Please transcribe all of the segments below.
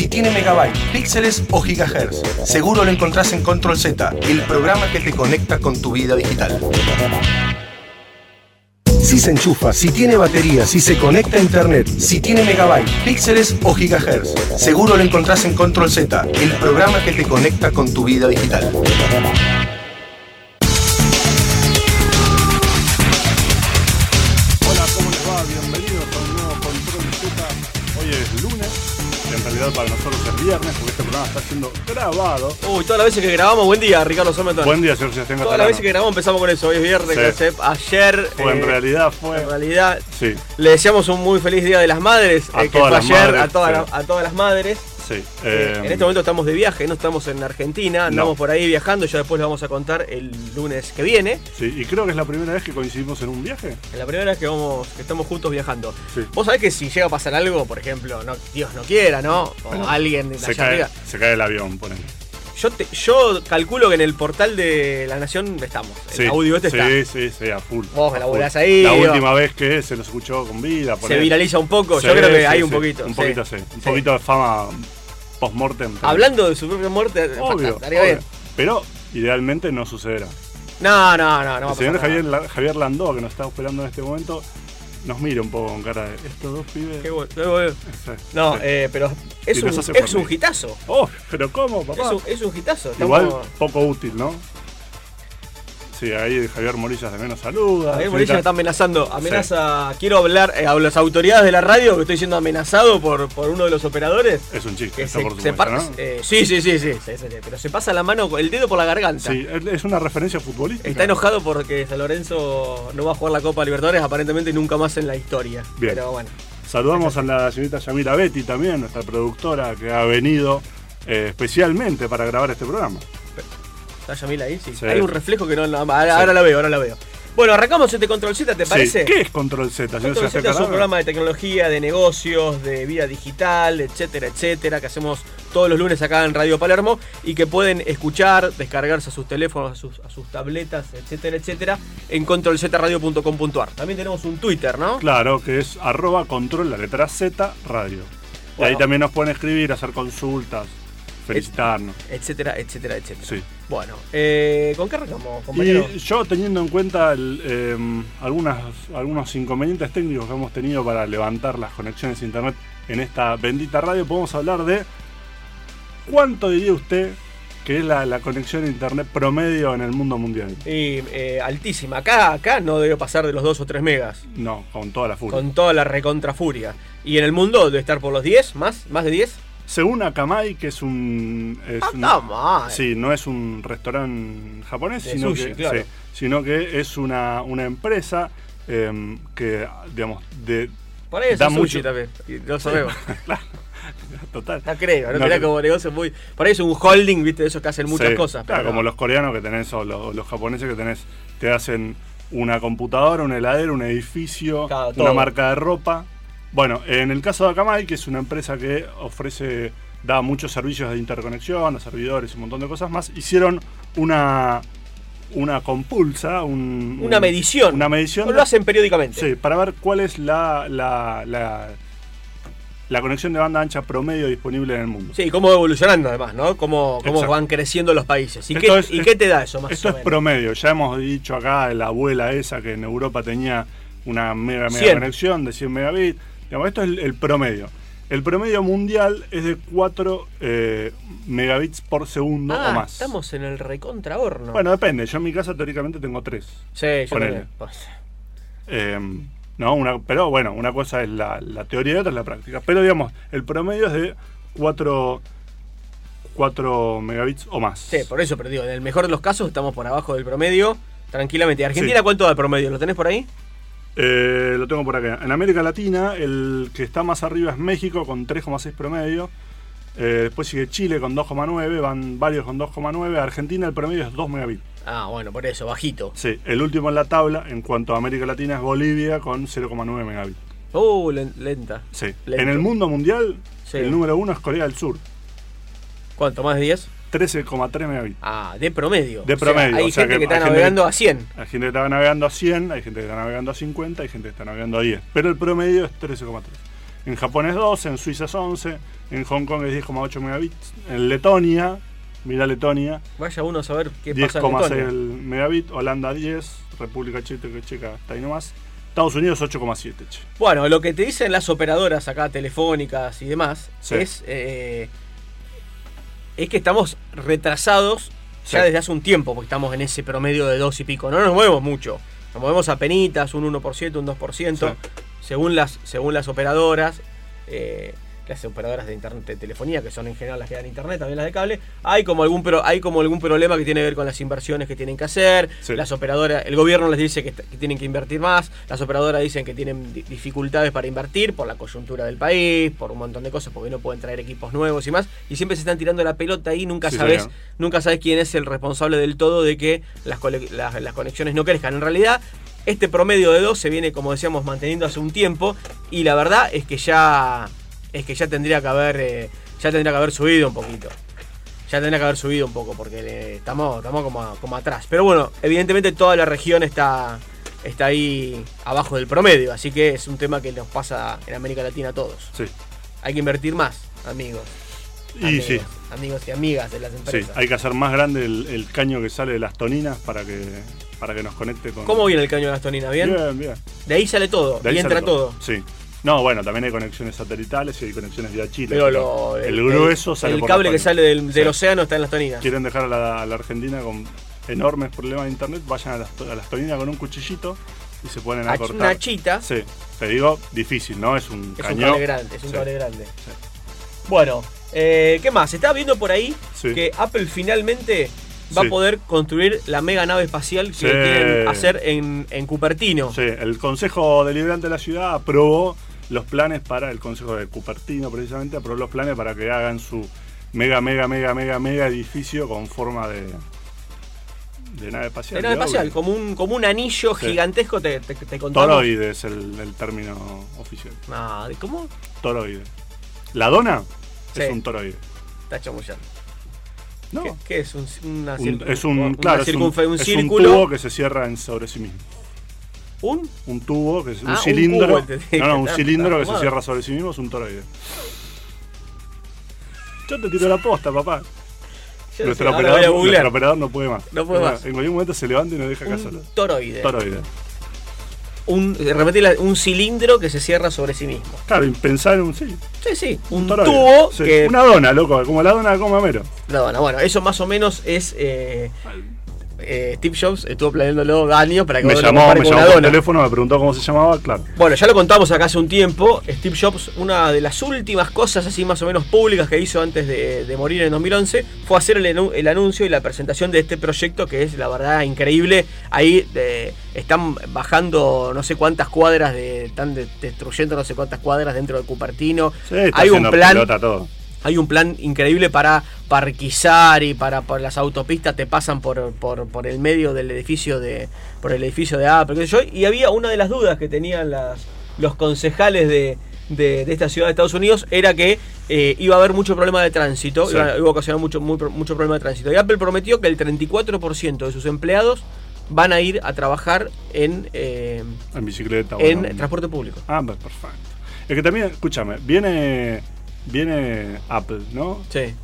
si tiene megabyte, píxeles o gigahertz. Seguro lo encontrás en Control Z, el programa que te conecta con tu vida digital. Si se enchufa, si tiene batería, si se conecta a internet, si tiene megabyte, píxeles o gigahertz. Seguro lo encontrás en Control Z, el programa que te conecta con tu vida digital. Viernes, porque este programa está siendo grabado. Uy, todas las veces que grabamos, buen día, Ricardo Sometón. Buen día, señor Sebastián Todas las veces que grabamos empezamos con eso. Hoy es viernes, Sí. Ayer. Fue, en eh, realidad fue. en realidad, Sí, le deseamos un muy feliz Día de las Madres. A eh, que fue las ayer, madres, a, todas sí. la- a todas las madres. Sí. Eh, eh, en este momento estamos de viaje, no estamos en Argentina, andamos No. por ahí viajando. Ya después lo vamos a contar el lunes que viene. sí, y creo que es la primera vez que coincidimos en un viaje. Es la primera vez que, vamos, que estamos juntos viajando. Sí. Vos sabés que si llega a pasar algo, por ejemplo, no, Dios no quiera, ¿no? O Bueno, alguien de Se cae, arriba. se cae el avión, ponele. Yo, te- yo calculo que en el portal de la Nación estamos. El Sí, audio este sí, está. sí, sí, a full. Vos a laburás full. ahí, La digo. última vez que se nos escuchó con vida. Se viraliza un poco, Sí, yo creo que sí, hay un sí, poquito. Un sí. poquito, sí. Un Sí. poquito de fama post-mortem. Hablando de su propia muerte, Obvio, estaría obvio. bien. Pero idealmente no sucederá. No, no, no, no. va El señor. Javier, Javier Landó, que nos está esperando en este momento, nos mira un poco con cara de estos dos pibes. Qué bueno, No, eh, pero es un, es un hitazo. Oh, pero ¿cómo, Es papá? un, es un hitazo. Igual poco útil, ¿no? Sí, ahí Javier Morillas también nos saluda. Javier Sí, Morilla está- amenazando. Amenaza. Quiero hablar eh, a las autoridades de la radio que estoy siendo amenazado por, por uno de los operadores. Es un chiste, Que se, por se supuesto, ¿no? eh, sí, sí, sí, sí, Pero se pasa la mano, el dedo por la garganta. Sí, es una referencia futbolística. Está enojado porque San Lorenzo no va a jugar la Copa Libertadores aparentemente nunca más en la historia. Bien. Pero bueno. Saludamos a la señorita Yamira Betty también, nuestra productora, que ha venido eh, especialmente para grabar este programa. ¿Está Yamil ahí? Sí. Sí. Hay un reflejo que no. no- ahora, Sí. ahora la veo, ahora la veo. Bueno, arrancamos este Control Z, ¿te parece? Sí. ¿Qué es Control Z, Control Z es un programa de tecnología, de negocios, de vida digital, etcétera, etcétera, que hacemos todos los lunes acá en Radio Palermo y que pueden escuchar, descargarse a sus teléfonos, a sus, a sus tabletas, etcétera, etcétera, en controlzradio.com.ar. También tenemos un Twitter, ¿no? Claro, que es arroba control, la letra Z, radio. Y ahí también nos pueden escribir, hacer consultas, felicitarnos. Etcétera, etcétera, etcétera. Sí. Bueno, eh, ¿con qué arrancamos, compañero? Y yo teniendo en cuenta el, eh, algunas, algunos inconvenientes técnicos que hemos tenido para levantar las conexiones a internet en esta bendita radio, podemos hablar de cuánto diría usted que es la, la conexión a internet promedio en el mundo mundial. Y, eh, altísima. Acá, acá no debe pasar de los 2 o 3 megas. No, con toda la furia. Con toda la recontrafuria. Y en el mundo debe estar por los 10, más, más de 10. Según Akamai, que es un... es Ah, un- está mal. Sí, no es un restaurante japonés, De sino, sushi, que, claro. sí, sino que es una, una empresa eh, que, digamos, de... Por ahí es Da un sushi mucho- también. y Lo sabemos. claro, total. No creo, no, No creo como negocio muy. Por ahí es un holding, viste, de esos que hacen muchas Sí, cosas. Claro, pero como no. los coreanos que tenés o los, los japoneses que tenés, te hacen una computadora, un heladero, un edificio, Claro, una marca de ropa. Bueno, en el caso de Akamai, que es una empresa que ofrece, da muchos servicios de interconexión, a servidores y un montón de cosas más, hicieron una una compulsa, un- Una un- medición. Una medición. Lo hacen periódicamente. Sí, para ver cuál es la, la, la, la conexión de banda ancha promedio disponible en el mundo. Sí, cómo va evolucionando además, ¿no? Cómo, cómo van creciendo los países. ¿Y, qué, es- ¿y es- qué te da eso más Esto o es menos? promedio. Ya hemos dicho acá la abuela esa que en Europa tenía una mega, mega 100. conexión de 100 megabits. Digamos, esto es el, el promedio. El promedio mundial es de 4 eh, megabits por segundo ah, o más. estamos en el recontra horno. Bueno, depende. Yo en mi casa teóricamente tengo 3. sí, yo también. Pues, no, una, pero bueno, una cosa es la, la teoría y otra es la práctica. Pero digamos, el promedio es de 4, 4 megabits o más. Sí, por eso, pero digo, en el mejor de los casos estamos por abajo del promedio, tranquilamente. ¿Argentina Sí. cuánto da el promedio? ¿Lo tenés por ahí? Eh, lo tengo por acá. En América Latina, el que está más arriba es México con 3,6 promedio. Eh, después sigue Chile con 2,9. Van varios con 2,9. Argentina, el promedio es 2 megabits. Ah, bueno, por eso, bajito. Sí, el último en la tabla en cuanto a América Latina es Bolivia con 0,9 megabits. Uh, len- lenta. Sí. Lento. En el mundo mundial, Sí. el número uno es Corea del Sur. ¿Cuánto? ¿Más de 10? 13,3 megabits. Ah, de promedio. De O sea, promedio, hay o sea gente que que, está navegando que- a 100. Hay gente que está navegando a 100, hay gente que está navegando a 50, hay gente que está navegando a 10. Pero el promedio es 13,3. En Japón es 12, en Suiza es 11, en Hong Kong es 10,8 megabits, en Letonia, mira Letonia, Vaya uno a saber qué pasa en 10,6 Letonia. el megabit, Holanda 10, República Checa, Checa está ahí nomás, Estados Unidos 8,7. che. Bueno, lo que te dicen las operadoras acá, telefónicas y demás, Sí. es, eh, es que estamos retrasados ya Sí. desde hace un tiempo, porque estamos en ese promedio de dos y pico. No nos movemos mucho. Nos movemos a penitas, un 1%, un 2%, Sí. según, las, según las operadoras. eh, las operadoras de internet de telefonía, que son en general las que dan internet, también las de cable, hay como algún pero hay como algún problema que tiene que ver con las inversiones que tienen que hacer. Sí. Las operadoras, el gobierno les dice que, que tienen que invertir más, las operadoras dicen que tienen di- dificultades para invertir por la coyuntura del país, por un montón de cosas, porque no pueden traer equipos nuevos y más, y siempre se están tirando la pelota ahí, nunca Sí, sabes, señor. nunca sabes quién es el responsable del todo de que las, las conexiones no crezcan. En realidad, este promedio de 2 se viene, como decíamos, manteniendo hace un tiempo, y la verdad es que ya es que ya tendría que haber eh, ya tendría que haber subido un poquito. Ya tendría que haber subido un poco porque eh, estamos, estamos como, a- como atrás. Pero bueno, evidentemente toda la región está, está ahí abajo del promedio. Así que es un tema que nos pasa en América Latina a todos. Sí, Hay que invertir más, amigos. y amigos, sí, Amigos y amigas de las sí, empresas. hay que hacer más grande el, el caño que sale de las toninas para que, para que nos conecte con... ¿Cómo viene el caño de las toninas? ¿Bien? Bien, bien. De ahí sale todo. De ahí y entra sale todo. Sí. No, bueno, también hay conexiones satelitales y hay conexiones vía Chile. Pero lo- el, grueso sale el por cable que sale del, del Sí. océano está en las toninas. Quieren dejar a la, a la Argentina con enormes problemas de internet, vayan a las, a las toninas con un cuchillito y se ponen a Ach- cortar. Una chita. Sí, te digo, difícil, ¿no? Es un Es un cañón. cable grande, es un Sí. cable grande. Bueno, eh, ¿qué más? Estaba viendo por ahí que Apple finalmente va Sí. a poder construir la mega nave espacial que Sí. quieren hacer en, en Cupertino. Sí, el Consejo Deliberante de la Ciudad aprobó los planes para, el Consejo de Cupertino precisamente, aprobó los planes para que hagan su mega, mega, mega, mega, mega edificio con forma de, de nave espacial. De nave espacial, como un, como un anillo Sí. gigantesco, te, te. Toroide es el, el término oficial. Ah, ¿de ¿Cómo? Toroide. ¿La dona? Sí. Es un toroide. Está chamullando. No. ¿Qué, qué es? Un, una Un- circun- es un, una claro, es un, es un círculo. tubo que se cierra en sobre sí mismo. ¿Un? Un tubo, que es un Ah, un cilindro. cubo, no, no, un cilindro que se cierra sobre sí mismo es un toroide. Yo te tiro la posta, papá. Yo Nuestro sé, operador, nuestro no puede más. No puede más. En cualquier momento se levanta y nos deja acá solo. Un toroide. Toroide. Un, repetí la- un cilindro que se cierra sobre sí mismo. Claro, y pensar en un sí. Sí, sí. Un tubo Sí, que. Una dona, loco, como la dona de Comamero. No, bueno, bueno, eso más o menos es. eh, eh, Steve Jobs estuvo planeándolo años para que Me llamó, me llamó por teléfono, me preguntó cómo se llamaba, claro. Bueno, ya lo contamos acá hace un tiempo. Steve Jobs, una de las últimas cosas así más o menos públicas que hizo antes de, de morir en 2011 fue hacer el, anuncio y la presentación de este proyecto que es la verdad increíble. Ahí eh, están bajando no sé cuántas cuadras, de, están de- destruyendo no sé cuántas cuadras dentro de Cupertino. Sí, está Hay un plan todo. Hay un plan increíble para parquizar y para por las autopistas te pasan por, por, por el medio del edificio de por el edificio de Apple qué sé yo, y había una de las dudas que tenían las, los concejales de, de, de esta ciudad de Estados Unidos era que eh, iba a haber mucho problema de tránsito Sí. iba, iba a ocasionar mucho, muy- mucho problema de tránsito y Apple prometió que el 34% de sus empleados van a ir a trabajar en, eh, En bicicleta. en bueno. transporte público Ah, pues, perfecto. Es que también, escúchame, viene, viene Apple, ¿no? sí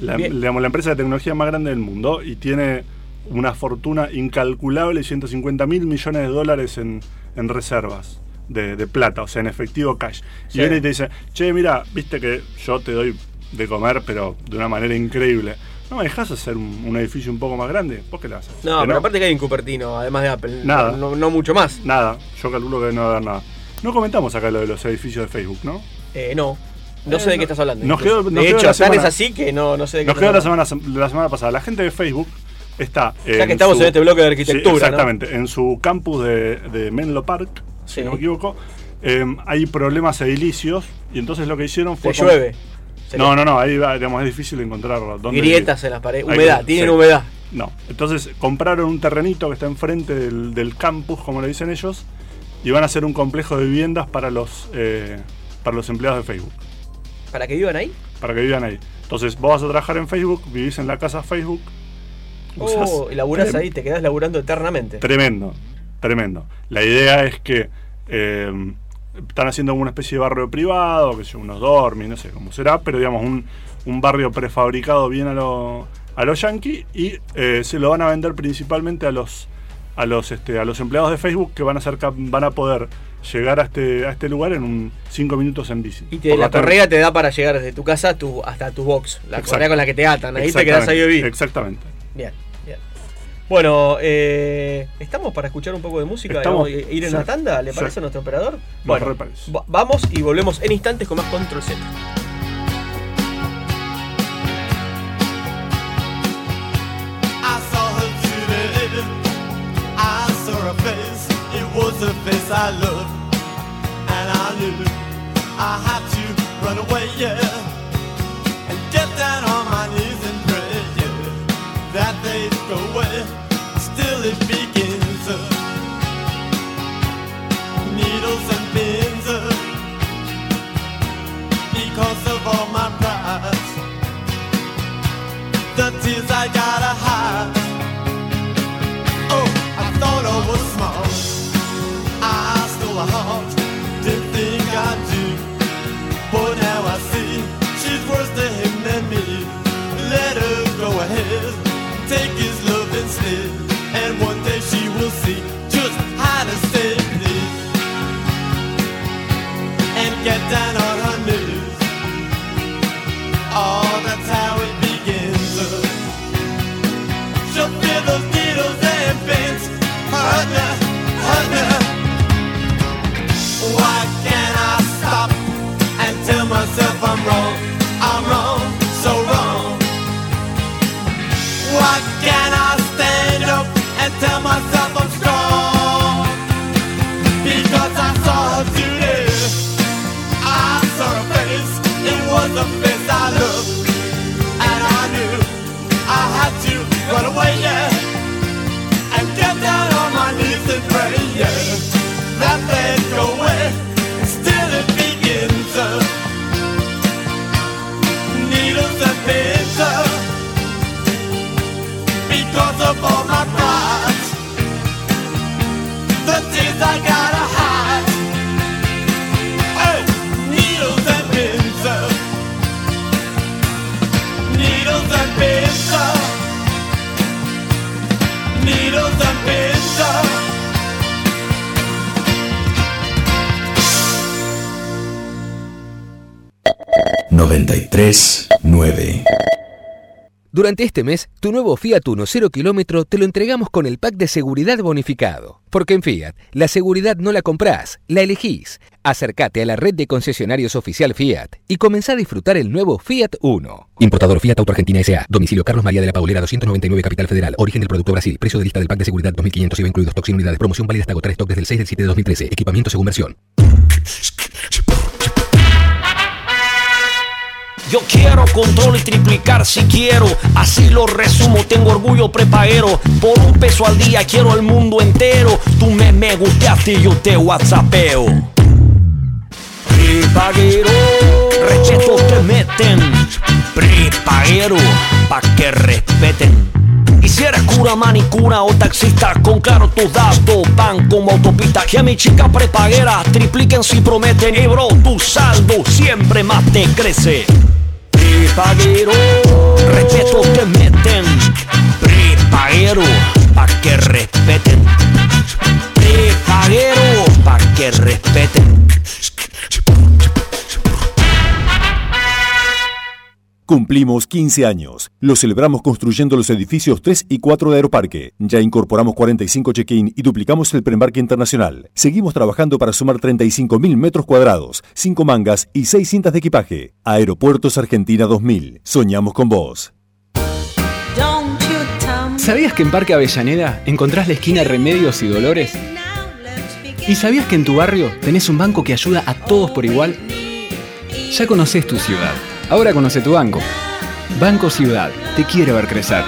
La, digamos, la empresa de tecnología más grande del mundo y tiene una fortuna incalculable, 150 mil millones de dólares en, en reservas de, de plata, o sea, en efectivo cash. Sí. Y viene y te dice, che, mira, viste que yo te doy de comer, pero de una manera increíble. ¿No me dejas hacer un, un edificio un poco más grande? ¿Vos qué le haces? no, ¿Que pero aparte que hay en Cupertino además de Apple Nada. no, no mucho más Nada, yo calculo que no va a haber nada. No comentamos acá lo de los edificios de Facebook, ¿no? Eh, no. No sé de qué estás hablando. nos quedó- nos de quedó hecho, tan es así que no, no sé de qué Nos estás quedó la hablando. semana, la semana pasada. La gente de Facebook está. Ya que estamos en este bloque de arquitectura, Sí, ¿no? exactamente. En su campus de, de Menlo Park, Sí. si no me equivoco, eh, hay problemas edilicios. Y entonces lo que hicieron fue. Te como- llueve. Se No, no, no. Ahí va, digamos, es difícil encontrar dónde. Grietas en las paredes. Hay Humedad, que- tienen sí. humedad. No. Entonces compraron un terrenito que está enfrente del, del campus, como le dicen ellos, y van a hacer un complejo de viviendas para los, eh, para los empleados de Facebook. ¿Para que vivan ahí? Para que vivan ahí. Entonces vos vas a trabajar en Facebook, vivís en la casa Facebook. Oh, y laburás ahí, te quedás laburando eternamente. Tremendo, tremendo. La idea es que eh, están haciendo una especie de barrio privado, que son unos dormis, no sé cómo será, pero digamos un, un barrio prefabricado bien a los a los yankees y eh, se lo van a vender principalmente a los a los este, a los empleados de Facebook que van a ser van a poder llegar a este a este lugar en un 5 minutos en bici. Y te, la, correa te da para llegar desde tu casa tu, hasta tu box, la correa con la que te atan, ahí te quedas ahí vivir. Exactamente. Bien, bien. Bueno, eh, ¿estamos para escuchar un poco de música? Estamos, ¿Ir en una tanda? ¿Le parece a nuestro operador? Bueno, vamos y volvemos en instantes con más Control Z. face I loved, and I knew I had to run away, yeah, and get down on my knees and pray, yeah, that they'd go away. Still it begins, uh, needles and pins, uh, because of all my pride, the tears I gotta 93.9 Durante este mes, tu nuevo Fiat Uno 0 kilómetro te lo entregamos con el pack de seguridad bonificado. Porque en Fiat, la seguridad no la comprás, la elegís. Acércate a la red de concesionarios oficial Fiat y comenzá a disfrutar el nuevo Fiat Uno. Importador Fiat Auto Argentina S.A. Domicilio Carlos María de la Paulera 299 Capital Federal. Origen del producto Brasil. Precio de lista del pack de seguridad 2500 IVA incluidos. Toxin unidades. Promoción válida hasta agotar stock desde el 6 del 7 de 2013. Equipamiento según versión. Yo quiero control y triplicar si quiero. Así lo resumo, tengo orgullo prepaero. Por un peso al día quiero el mundo entero. Tú me, me gustaste, yo te whatsappeo. Prepaguero, rechetos te meten. Prepaguero, pa' que respeten. Y si eres cura, manicura o taxista, con claro tus datos van como autopista. Que a mi chica prepaguera tripliquen si prometen. Y bro, tu saldo siempre más te crece. Prepaguero, respeto te meten. Prepaguero, pa' que respeten. Prepaguero, pa' que respeten. Cumplimos 15 años. Lo celebramos construyendo los edificios 3 y 4 de Aeroparque. Ya incorporamos 45 check-in y duplicamos el preembarque internacional. Seguimos trabajando para sumar 35.000 metros cuadrados, 5 mangas y 6 cintas de equipaje. Aeropuertos Argentina 2000. Soñamos con vos. ¿Sabías que en Parque Avellaneda encontrás la esquina Remedios y Dolores? ¿Y sabías que en tu barrio tenés un banco que ayuda a todos por igual? Ya conoces tu ciudad. Ahora conoce tu banco. Banco Ciudad, te quiere ver crecer.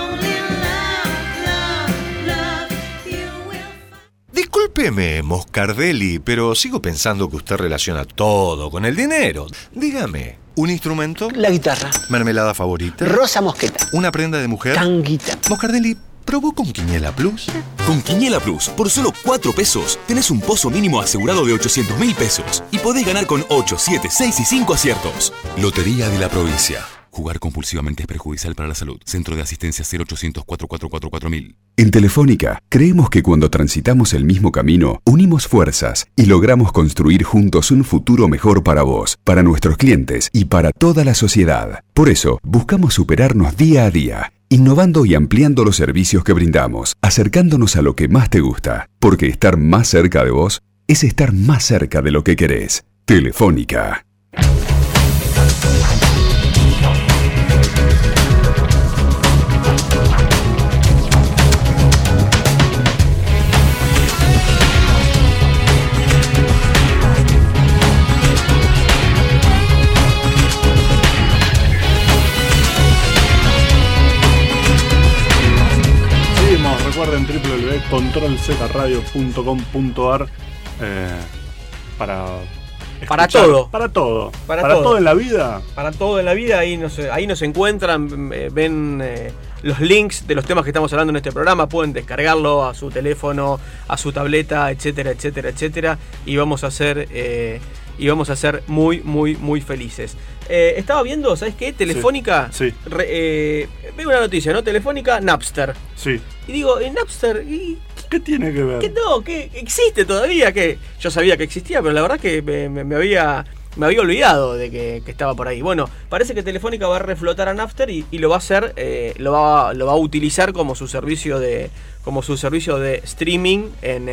Discúlpeme, Moscardelli, pero sigo pensando que usted relaciona todo con el dinero. Dígame, ¿un instrumento? La guitarra. ¿Mermelada favorita? Rosa mosqueta. ¿Una prenda de mujer? Tanguita. Moscardelli, ¿Probó con Quiniela Plus? Con Quiniela Plus, por solo 4 pesos, tenés un pozo mínimo asegurado de 800 mil pesos y podés ganar con 8, 7, 6 y 5 aciertos. Lotería de la provincia. Jugar compulsivamente es perjudicial para la salud. Centro de Asistencia 0800 444 4000. En Telefónica, creemos que cuando transitamos el mismo camino, unimos fuerzas y logramos construir juntos un futuro mejor para vos, para nuestros clientes y para toda la sociedad. Por eso, buscamos superarnos día a día, innovando y ampliando los servicios que brindamos, acercándonos a lo que más te gusta, porque estar más cerca de vos es estar más cerca de lo que querés. Telefónica. www.controlzradio.com.ar eh, para Para todo. Para todo. Para Para, todo. todo. en la vida. Para todo en la vida, ahí nos, ahí nos encuentran, eh, ven eh, los links de los temas que estamos hablando en este programa, pueden descargarlo a su teléfono, a su tableta, etcétera, etcétera, etcétera, y vamos a ser, eh, y vamos a ser muy, muy, muy felices. Eh, estaba viendo, ¿sabes qué? Telefónica, Sí. re- eh, veo una noticia, ¿no? Telefónica, Napster. Sí. Y digo, ¿en Napster? ¿Y ¿Qué tiene que ver? ¿Qué no? ¿Qué existe todavía? que Yo sabía que existía, pero la verdad que me, me- me había me había olvidado de que, que estaba por ahí. Bueno, parece que Telefónica va a reflotar a Napster y, y lo va a hacer, eh, lo, va, lo va a utilizar como su servicio de como su servicio de streaming en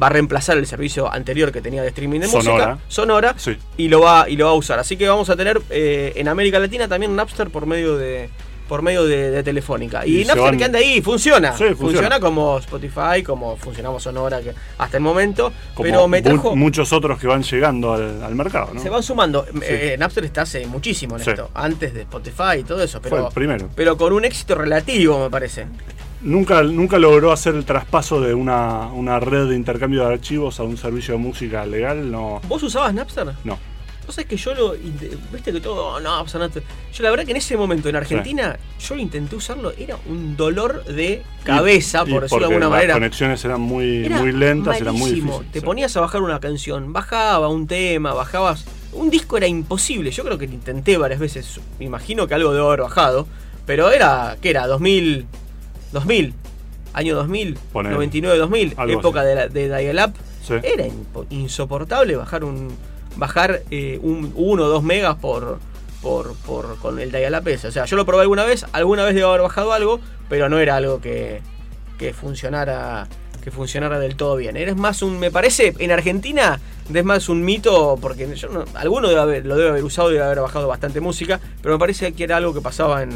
va a reemplazar el servicio anterior que tenía de streaming de Sonora. música, Sonora, Sí. y lo va y lo va a usar. Así que vamos a tener eh, en América Latina también Napster por medio de por medio de, de Telefónica. Y, Napster van- que anda ahí, funciona. Sí, funciona. funciona como Spotify, como funcionamos Sonora que hasta el momento. Como pero me trajo. muchos otros que van llegando al, al mercado, ¿no? Se van sumando. Eh, Napster está hace muchísimo en Sí. esto. Antes de Spotify y todo eso. Fue el primero. pero con un éxito relativo, me parece. Nunca, nunca logró hacer el traspaso de una, una red de intercambio de archivos a un servicio de música legal, no. ¿Vos usabas Napster? No. Vos sabés que yo lo. Viste que todo. oh, no, usa Napster. Yo la verdad que en ese momento en Argentina, yo lo intenté usarlo. Era un dolor de cabeza, Y- y por decirlo de alguna las manera. conexiones eran muy, Era muy lentas, eran muy difíciles. Te sí. ponías a bajar una canción, bajaba un tema, bajabas. Un disco era imposible. Yo creo que lo intenté varias veces. Me imagino que algo debo haber bajado. Pero era. ¿Qué era? 2000. 2000. Año 2000. Ponele. 99, 2000. Algo época así. de, la- de dial-up. Sí. Era insoportable bajar un. Bajar eh, un 1 o 2 megas por. Por, por, con el dial-up ese. O sea, yo lo probé alguna vez, alguna vez debo haber bajado algo, pero no era algo que, que funcionara que funcionara del todo bien. Eres más un, me parece, en Argentina es más un mito, porque yo no- alguno debe haber- lo debe haber usado, debe haber bajado bastante música, pero me parece que era algo que pasaba en,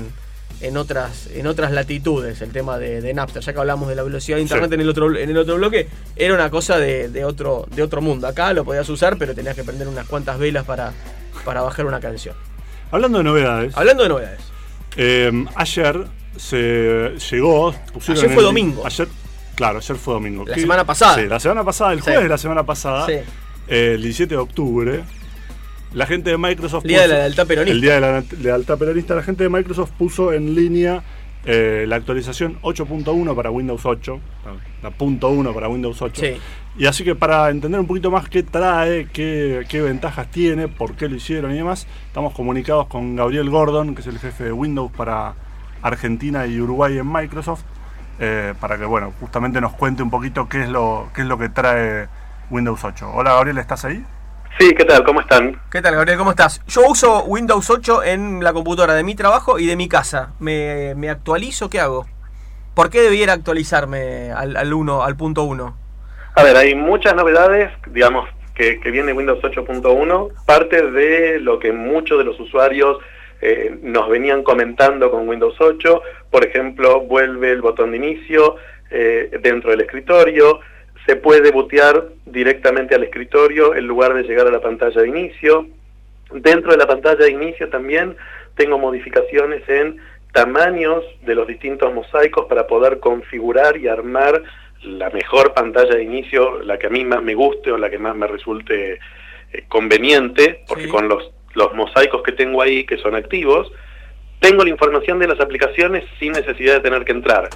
en otras, en otras latitudes, el tema de, de Napster, ya que hablamos de la velocidad de internet Sí. en el otro, en el otro bloque, era una cosa de, de otro, de otro mundo. Acá lo podías usar, pero tenías que prender unas cuantas velas para, para bajar una canción. Hablando de novedades, Hablando de novedades. eh, ayer se llegó. Ayer fue el- domingo. Ayer, claro, ayer fue domingo. La ¿Qué- semana pasada. Sí, la semana pasada, el Sí. jueves de la semana pasada, Sí. eh, el 17 de octubre, la gente de Microsoft. Día de la lealtad peronista. El día de la lealtad peronista, la gente de Microsoft puso en línea eh, la actualización 8.1 para Windows 8, la punto .1 para Windows 8. Sí. Y así que para entender un poquito más qué trae, qué, qué ventajas tiene, por qué lo hicieron y demás, estamos comunicados con Gabriel Gordon, que es el jefe de Windows para Argentina y Uruguay en Microsoft, eh, para que bueno, justamente nos cuente un poquito qué es lo, qué es lo que trae Windows 8. Hola Gabriel, ¿estás ahí? Sí, ¿qué tal? ¿Cómo están? ¿Qué tal, Gabriel? ¿Cómo estás? Yo uso Windows 8 en la computadora de mi trabajo y de mi casa. ¿Me, me actualizo? ¿Qué hago? ¿Por qué debiera actualizarme al, al 1, al punto 1? A ver, hay muchas novedades, digamos, que, que viene Windows 8.1, parte de lo que muchos de los usuarios eh, nos venían comentando con Windows 8, por ejemplo, vuelve el botón de inicio eh, dentro del escritorio, se puede bootear directamente al escritorio en lugar de llegar a la pantalla de inicio. Dentro de la pantalla de inicio también tengo modificaciones en tamaños de los distintos mosaicos para poder configurar y armar la mejor pantalla de inicio, la que a mí más me guste o la que más me resulte eh, conveniente, porque Sí. con los, los mosaicos que tengo ahí, que son activos, tengo la información de las aplicaciones sin necesidad de tener que entrar.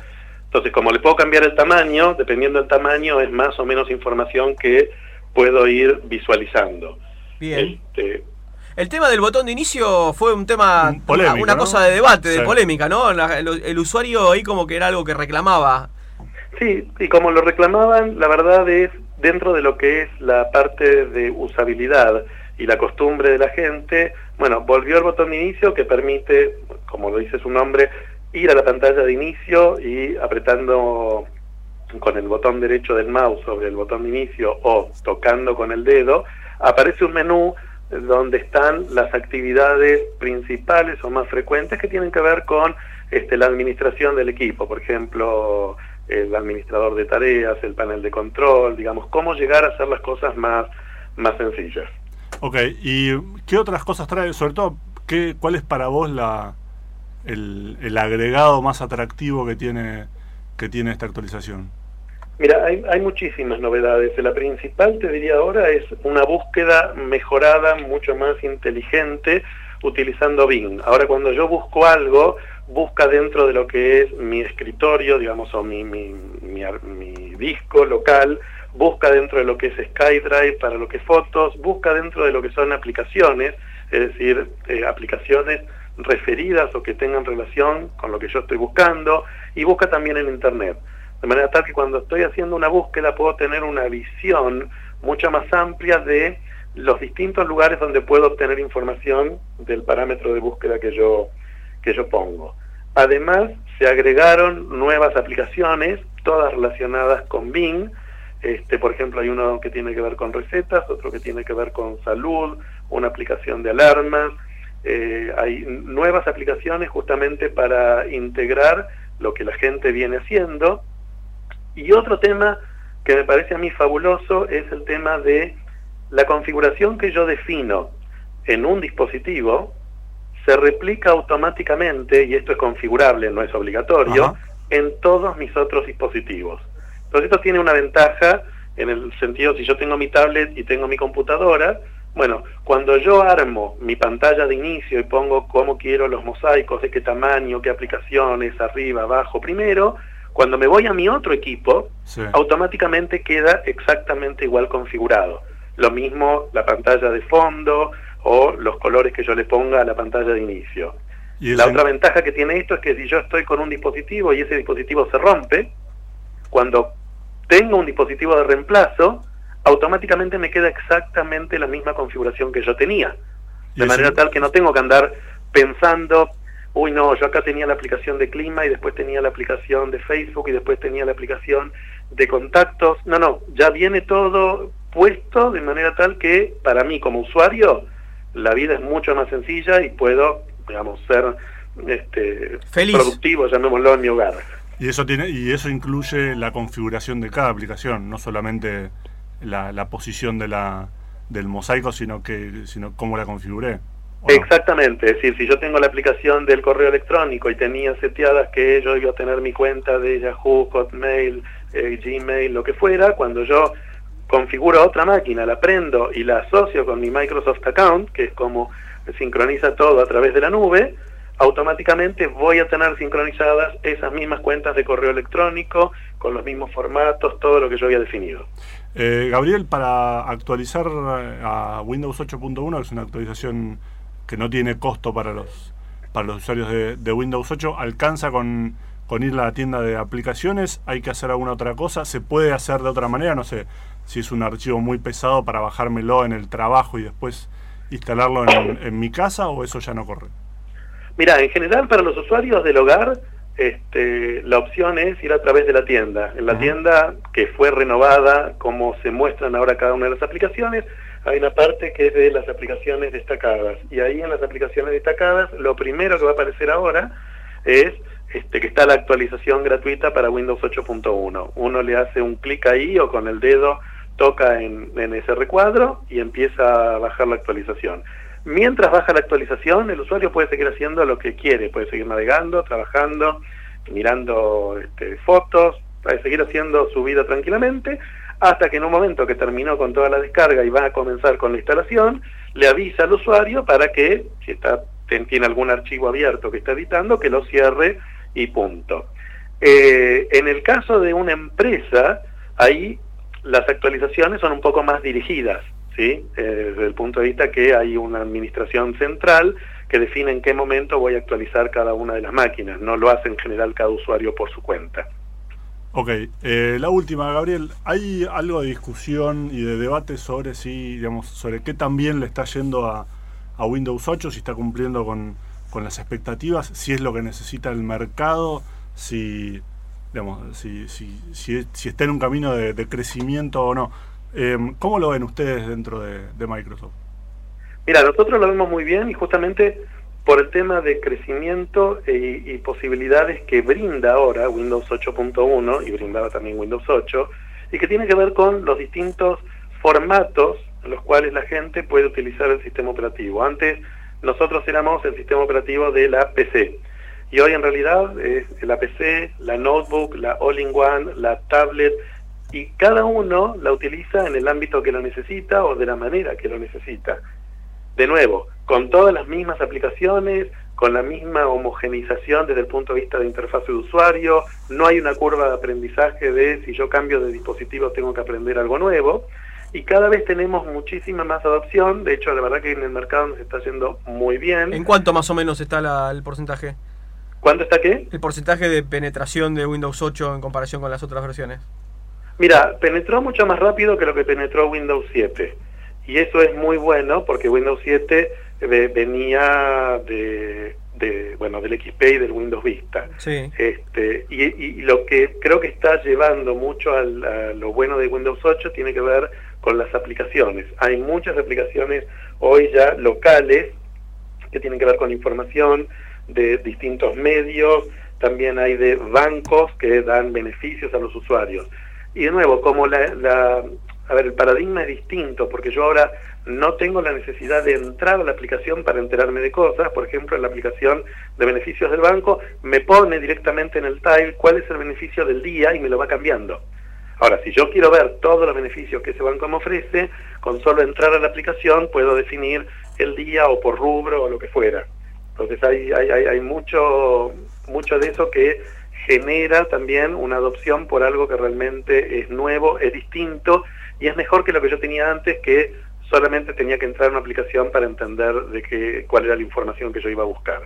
Entonces, como le puedo cambiar el tamaño, dependiendo del tamaño, es más o menos información que puedo ir visualizando. Bien. Este, El tema del botón de inicio fue un tema, Polémico, una, una ¿no? cosa de debate, de Sí. polémica, ¿no? La- el, el usuario ahí como que era algo que reclamaba. Sí, y como lo reclamaban, la verdad es dentro de lo que es la parte de usabilidad y la costumbre de la gente, bueno, volvió el botón de inicio que permite, como lo dice su nombre, ir a la pantalla de inicio y apretando con el botón derecho del mouse sobre el botón de inicio o tocando con el dedo, aparece un menú donde están las actividades principales o más frecuentes que tienen que ver con este, la administración del equipo, por ejemplo, el administrador de tareas, el panel de control, digamos, cómo llegar a hacer las cosas más, más sencillas. Ok, ¿y qué otras cosas trae? Sobre todo, ¿qué, ¿cuál es para vos la, el, el agregado más atractivo que tiene, que tiene esta actualización? Mira, hay, hay muchísimas novedades. La principal, te diría ahora, es una búsqueda mejorada, mucho más inteligente, utilizando Bing. Ahora, cuando yo busco algo, busca dentro de lo que es mi escritorio, digamos, o mi, mi, mi mi disco local, busca dentro de lo que es SkyDrive para lo que es fotos, busca dentro de lo que son aplicaciones, es decir, eh, aplicaciones referidas o que tengan relación con lo que yo estoy buscando, y busca también en Internet. De manera tal que cuando estoy haciendo una búsqueda puedo tener una visión mucho más amplia de los distintos lugares donde puedo obtener información del parámetro de búsqueda que yo, que yo pongo. Además, se agregaron nuevas aplicaciones, todas relacionadas con Bing. Este, por ejemplo, hay uno que tiene que ver con recetas, otro que tiene que ver con salud, una aplicación de alarmas. Eh, hay nuevas aplicaciones justamente para integrar lo que la gente viene haciendo. Y otro tema que me parece a mí fabuloso es el tema de la configuración que yo defino en un dispositivo se replica automáticamente, y esto es configurable, no es obligatorio, Ajá. en todos mis otros dispositivos. Entonces esto tiene una ventaja en el sentido, si yo tengo mi tablet y tengo mi computadora, bueno, cuando yo armo mi pantalla de inicio y pongo cómo quiero los mosaicos, de qué tamaño, qué aplicaciones, arriba, abajo, primero, cuando me voy a mi otro equipo, Sí. automáticamente queda exactamente igual configurado. Lo mismo la pantalla de fondo o los colores que yo le ponga a la pantalla de inicio. Y La otra ventaja que tiene esto es que si yo estoy con un dispositivo y ese dispositivo se rompe, cuando tengo un dispositivo de reemplazo, automáticamente me queda exactamente la misma configuración que yo tenía. De manera tal que no tengo que andar pensando, uy no, yo acá tenía la aplicación de clima y después tenía la aplicación de Facebook y después tenía la aplicación de contactos. No, no, ya viene todo puesto de manera tal que para mí como usuario la vida es mucho más sencilla y puedo, digamos, ser este, Feliz. productivo, llamémoslo, en mi hogar. Y eso tiene y eso incluye la configuración de cada aplicación, no solamente la, la posición de la del mosaico, sino que sino cómo la configuré. Exactamente, es decir, si yo tengo la aplicación del correo electrónico y tenía seteadas que yo iba a tener mi cuenta de Yahoo, Hotmail, eh, Gmail, lo que fuera, cuando yo configuro otra máquina, la prendo y la asocio con mi Microsoft Account, que es como sincroniza todo a través de la nube, automáticamente voy a tener sincronizadas esas mismas cuentas de correo electrónico, con los mismos formatos, todo lo que yo había definido. Eh, Gabriel, para actualizar eh, a Windows 8.1, que es una actualización que no tiene costo para los para los usuarios de, Windows 8, ¿alcanza con, con ir a la tienda de aplicaciones? ¿Hay que hacer alguna otra cosa? ¿Se puede hacer de otra manera? No sé, si es un archivo muy pesado para bajármelo en el trabajo y después instalarlo en, en mi casa o eso ya no corre. Mira, en general para los usuarios del hogar, este, la opción es ir a través de la tienda. En la tienda que fue renovada, como se muestran ahora cada una de las aplicaciones, hay una parte que es de las aplicaciones destacadas. Y ahí en las aplicaciones destacadas, lo primero que va a aparecer ahora es este, que está la actualización gratuita para Windows 8.1. Uno le hace un clic ahí o con el dedo toca en, en ese recuadro y empieza a bajar la actualización. Mientras baja la actualización, el usuario puede seguir haciendo lo que quiere, puede seguir navegando, trabajando, mirando este, fotos, puede seguir haciendo su vida tranquilamente, hasta que en un momento que terminó con toda la descarga y va a comenzar con la instalación, le avisa al usuario para que, si está tiene algún archivo abierto que está editando, que lo cierre y punto. Eh, en el caso de una empresa, ahí las actualizaciones son un poco más dirigidas, ¿sí? Eh, desde el punto de vista que hay una administración central que define en qué momento voy a actualizar cada una de las máquinas, no lo hace en general cada usuario por su cuenta. Ok, eh, la última, Gabriel. ¿Hay algo de discusión y de debate sobre si, digamos, sobre qué también le está yendo a, a Windows 8, si está cumpliendo con, con, las expectativas, si es lo que necesita el mercado, si, digamos, si, si, si, está en un camino de crecimiento o no? Eh, ¿Cómo lo ven ustedes dentro de, Microsoft? Mira, nosotros lo vemos muy bien y justamente por el tema de crecimiento y, y posibilidades que brinda ahora Windows 8.1 y brindaba también Windows 8 y que tiene que ver con los distintos formatos en los cuales la gente puede utilizar el sistema operativo. Antes nosotros éramos el sistema operativo de la PC y hoy en realidad es la PC, la notebook, la all-in-one, la tablet y cada uno la utiliza en el ámbito que lo necesita o de la manera que lo necesita de nuevo, con todas las mismas aplicaciones, con la misma homogeneización desde el punto de vista de interfaz de usuario, no hay una curva de aprendizaje de si yo cambio de dispositivo tengo que aprender algo nuevo, y cada vez tenemos muchísima más adopción, de hecho la verdad que en el mercado nos está yendo muy bien. ¿En cuánto más o menos está la, el porcentaje? ¿Cuánto está qué? El porcentaje de penetración de Windows 8 en comparación con las otras versiones. Mira, penetró mucho más rápido que lo que penetró Windows 7 y eso es muy bueno porque Windows 7 eh, venía de, de, bueno del XP y del Windows Vista. Sí. este y, y, lo que creo que está llevando mucho al, a lo bueno de Windows 8 tiene que ver con las aplicaciones. Hay muchas aplicaciones hoy ya locales que tienen que ver con información de distintos medios. También hay de bancos que dan beneficios a los usuarios y de nuevo como la, la a ver, el paradigma es distinto, porque yo ahora no tengo la necesidad de entrar a la aplicación para enterarme de cosas. Por ejemplo, en la aplicación de beneficios del banco, me pone directamente en el tile cuál es el beneficio del día y me lo va cambiando. Ahora, si yo quiero ver todos los beneficios que ese banco me ofrece, con solo entrar a la aplicación puedo definir el día o por rubro o lo que fuera. Entonces hay, hay, hay, mucho, mucho de eso que genera también una adopción por algo que realmente es nuevo, es distinto y es mejor que lo que yo tenía antes que solamente tenía que entrar a una aplicación para entender de qué, cuál era la información que yo iba a buscar.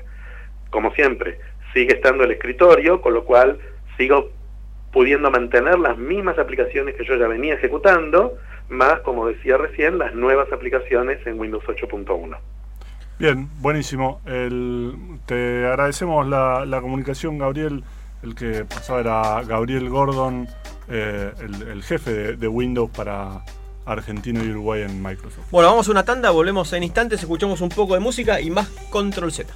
Como siempre, sigue estando el escritorio, con lo cual sigo pudiendo mantener las mismas aplicaciones que yo ya venía ejecutando, más, como decía recién, las nuevas aplicaciones en Windows 8.1. Bien, buenísimo. Te agradecemos la, comunicación, Gabriel. El que pasaba era Gabriel Gordon, eh, el, jefe de, de, Windows para Argentina y Uruguay en Microsoft. Bueno, vamos a una tanda, volvemos en instantes, escuchamos un poco de música y más Control Z.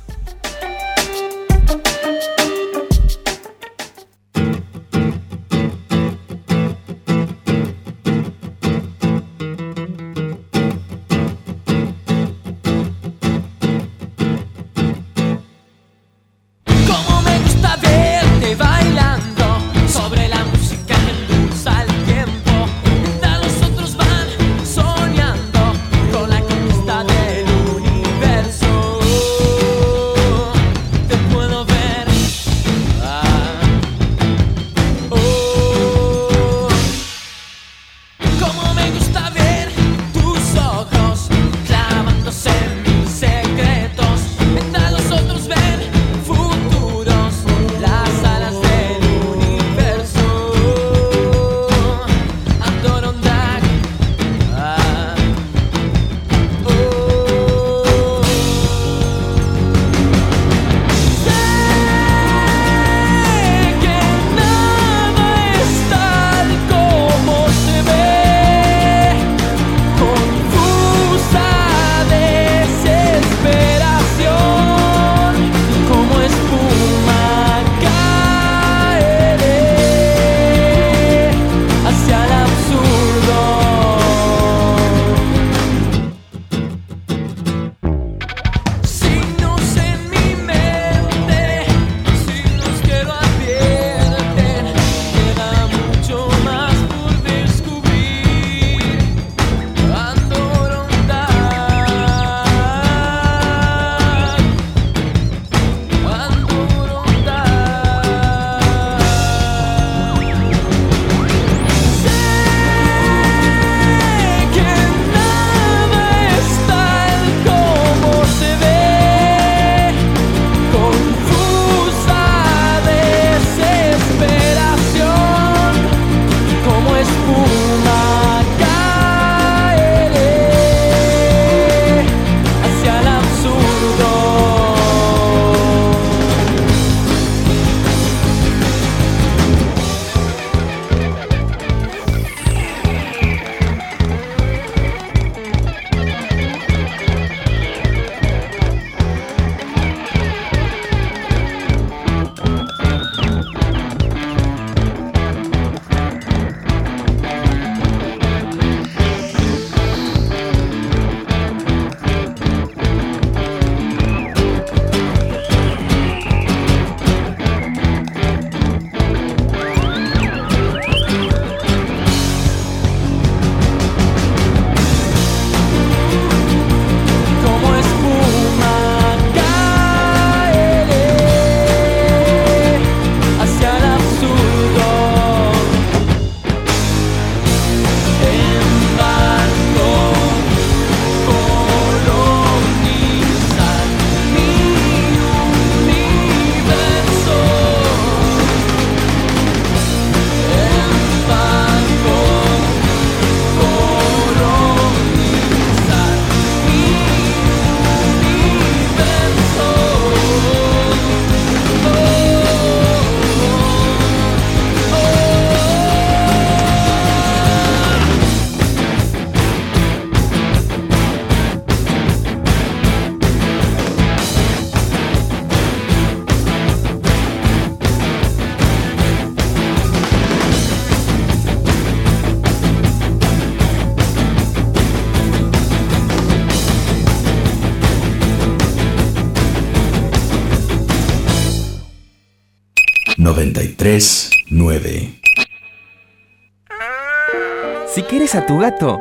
Si quieres a tu gato,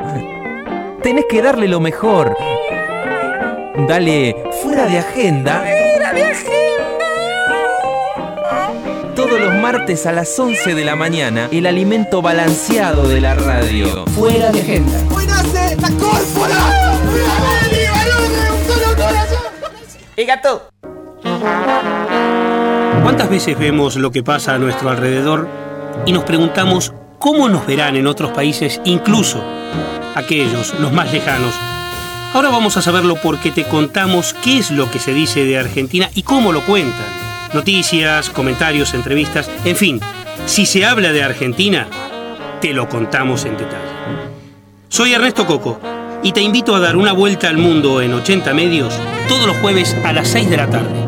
tenés que darle lo mejor. Dale fuera de agenda. ¡Fuera de agenda! Todos los martes a las 11 de la mañana, el alimento balanceado de la radio. Fuera de agenda. ¡Hoy nace la córpora! ¡Y gato! ¿Cuántas veces vemos lo que pasa a nuestro alrededor y nos preguntamos cómo nos verán en otros países, incluso aquellos, los más lejanos? Ahora vamos a saberlo porque te contamos qué es lo que se dice de Argentina y cómo lo cuentan. Noticias, comentarios, entrevistas, en fin, si se habla de Argentina, te lo contamos en detalle. Soy Ernesto Coco y te invito a dar una vuelta al mundo en 80 medios todos los jueves a las 6 de la tarde.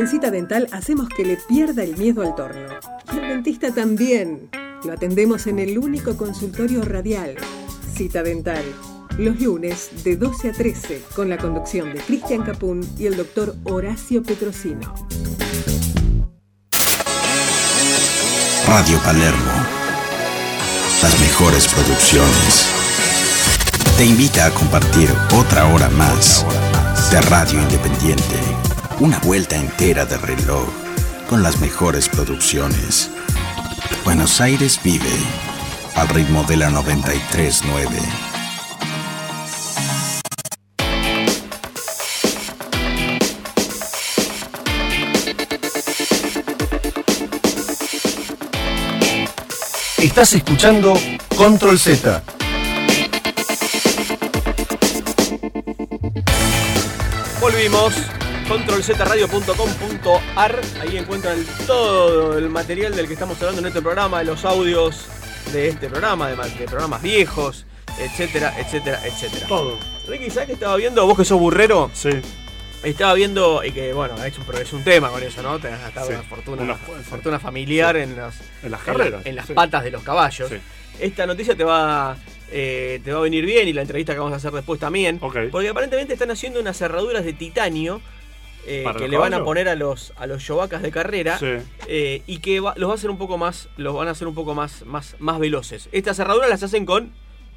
En Cita Dental hacemos que le pierda el miedo al torno. Y el dentista también. Lo atendemos en el único consultorio radial. Cita Dental. Los lunes de 12 a 13 con la conducción de Cristian Capún y el doctor Horacio Petrosino. Radio Palermo. Las mejores producciones. Te invita a compartir otra hora más de Radio Independiente. Una vuelta entera de reloj con las mejores producciones. Buenos Aires vive al ritmo de la 939. Estás escuchando Control Z. Volvimos. controlzradio.com.ar Ahí encuentran todo el material del que estamos hablando en este programa, los audios de este programa, además de programas viejos, etcétera, etcétera, etcétera. Todo. Ricky, ¿sabes qué estaba viendo? Vos que sos burrero. Sí. Estaba viendo, y que bueno, un, es un tema con eso, ¿no? Te has gastado Sí. una fortuna, Una- fortuna familiar Sí. en, las, En las la- carreras, En, las sí. patas de los caballos. Esta noticia te va, eh, te va a venir bien y la entrevista que vamos a hacer después también. Porque aparentemente están haciendo unas cerraduras de titanio. Eh, ¿Para que le van a poner a los a los yovacas de carrera Sí. eh, y que va- los va a hacer un poco más los van a hacer un poco más más más veloces estas cerraduras las hacen con